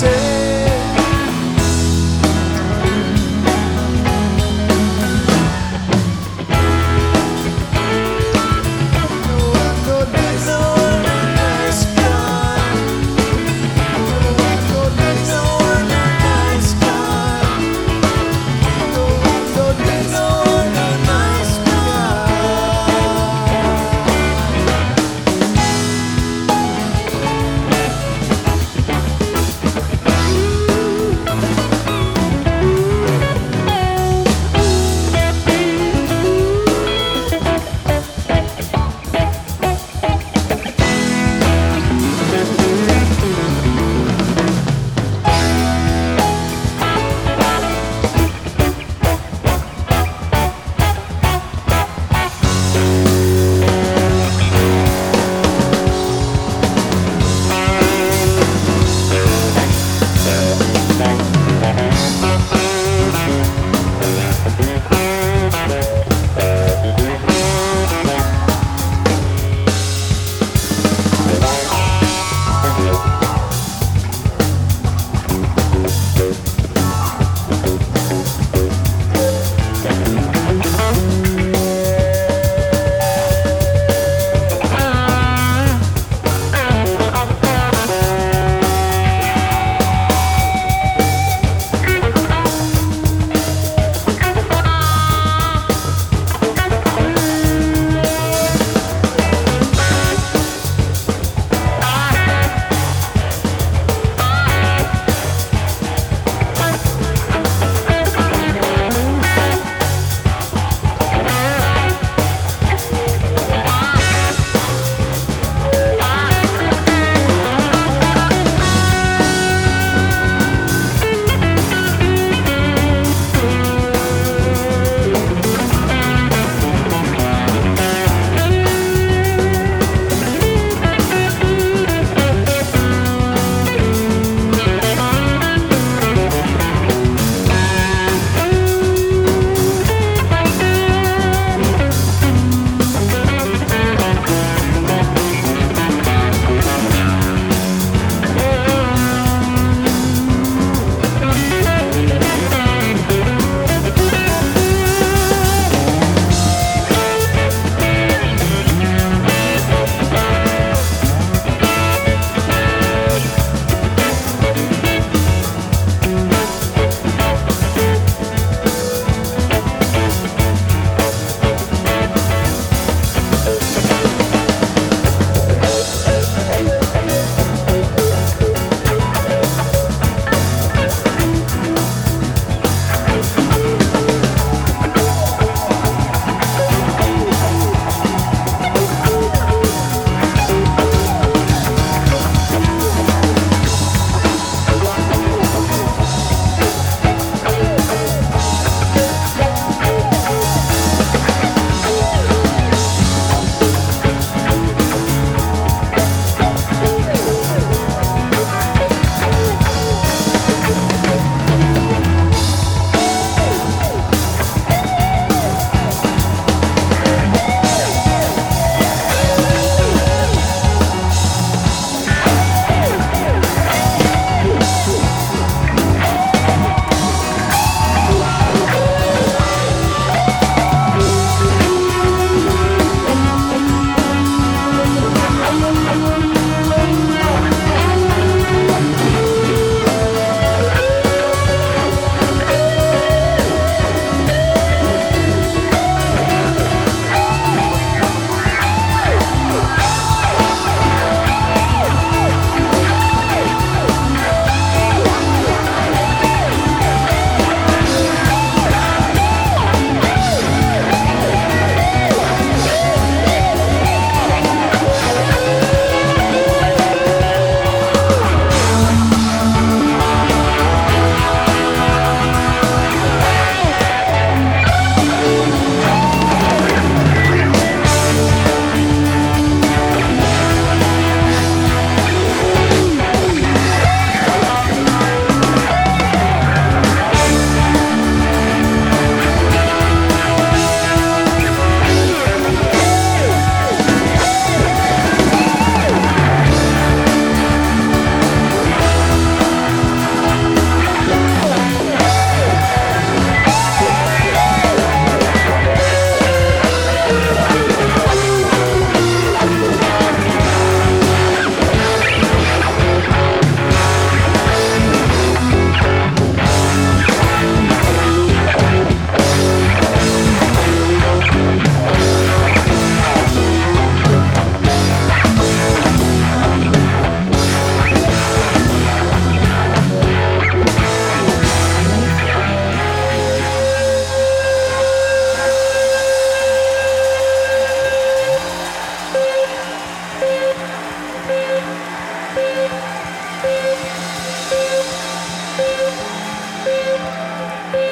say